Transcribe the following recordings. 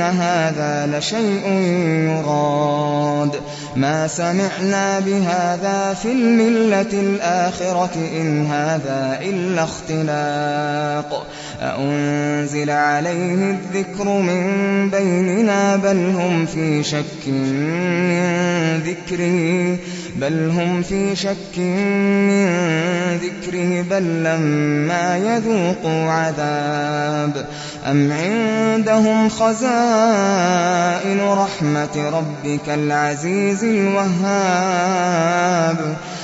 هذا لشيء يراد. ما سمعنا بهذا في الملة الآخرة إن هذا إلا اختلاق. أأنزل عليه الذكر من بيننا بل هم في شك من ذكره بل هم في شك من ذكره بل لما يذوقوا عذاب. أم عندهم خزائن رحمة ربك العزيز الوهاب.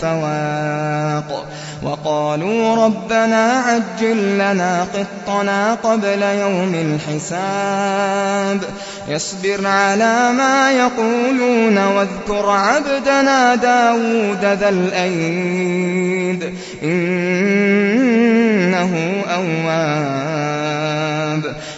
فواق. وقالوا ربنا عجل لنا قطنا قبل يوم الحساب. يصبر على ما يقولون واذكر عبدنا داود ذا الأيد. إنه أواب.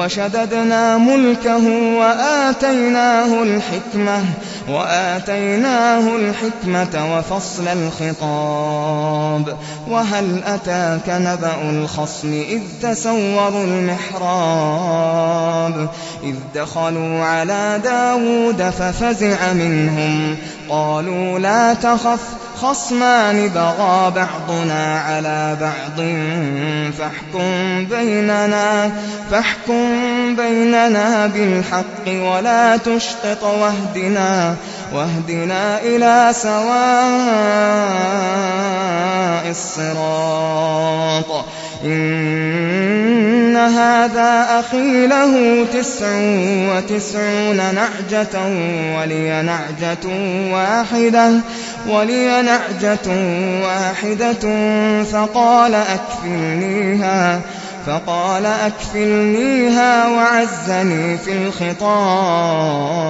وشددنا ملكه وآتيناه الحكمة وآتيناه الحكمة وفصل الخطاب وهل أتاك نبأ الخصم إذ تسوروا المحراب إذ دخلوا على داود ففزع منهم قالوا لا تخف خصمان بغى بعضنا على بعض فاحكم بيننا فاحكم بيننا بالحق ولا تشطط واهدنا واهدنا إلى سواء الصراط. هذا أخي له تسع وتسعون نعجة ولي نعجة واحدة ولي نعجة واحدة فقال أكفلنيها. فقال أكفلنيها وعزني في الخطاب.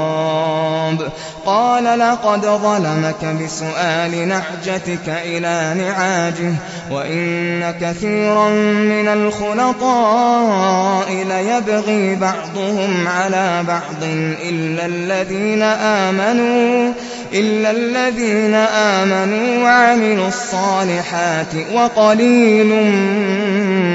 قال لقد ظلمك بسؤال نعجتك إلى نعاجه وإن كثيرا من الخلطاء ليبغي بعضهم على بعض إلا الذين آمنوا إلا الذين آمنوا وعملوا الصالحات وقليل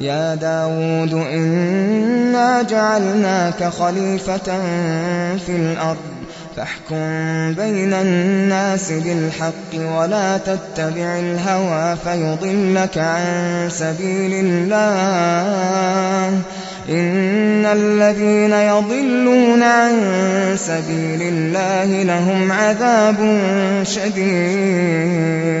يا داود إنا جعلناك خليفة في الأرض فاحكم بين الناس بالحق ولا تتبع الهوى فيضلك عن سبيل الله. إن الذين يضلون عن سبيل الله لهم عذاب شديد.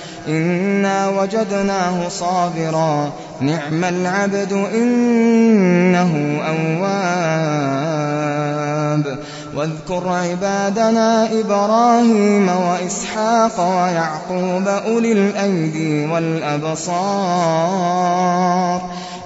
إنا وجدناه صابرا نعم العبد إنه أواب واذكر عبادنا إبراهيم وإسحاق ويعقوب أولي الأيدي والأبصار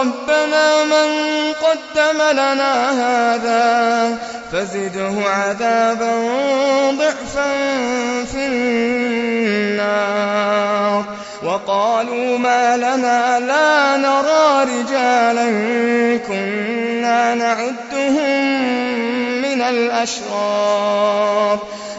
ربنا من قدم لنا هذا فزده عذابا ضعفا في النار. وقالوا ما لنا لا نرى رجالا كنا نعدهم من الأشرار.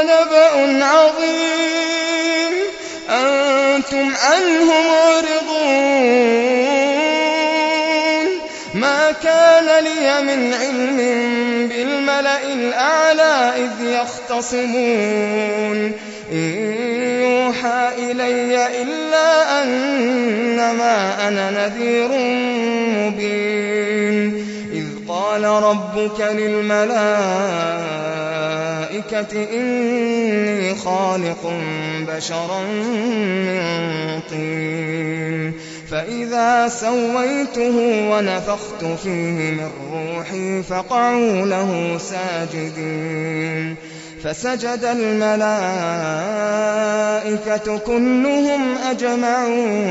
قل هو نبأ عظيم. أنتم عنه معرضون. ما كان لي من علم بالملأ الأعلى إذ يختصمون. إن يوحى إلي إلا أنما أنا نذير مبين. إذ قال ربك للملائكة إني خالق بشرا من طين. فإذا سويته ونفخت فيه من روحي فقعوا له ساجدين. فسجد الملائكة كلهم أجمعون.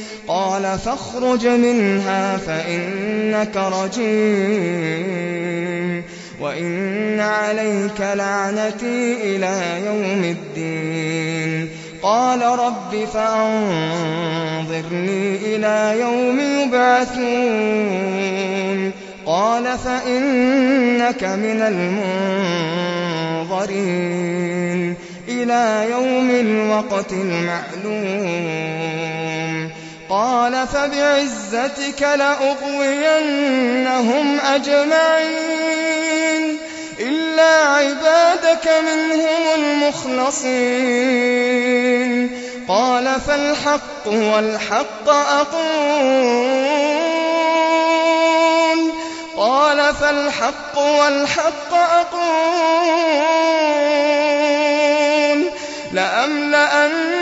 قال فاخرج منها فإنك رجيم وإن عليك لعنتي إلى يوم الدين. قال رب فأنظرني إلى يوم يبعثون. قال فإنك من المنظرين. إلى يوم الوقت المعلوم. قال فبعزتك لأغوينهم أجمعين إلا عبادك منهم المخلصين قال فالحق والحق أقول قال فالحق والحق أقول لأملأن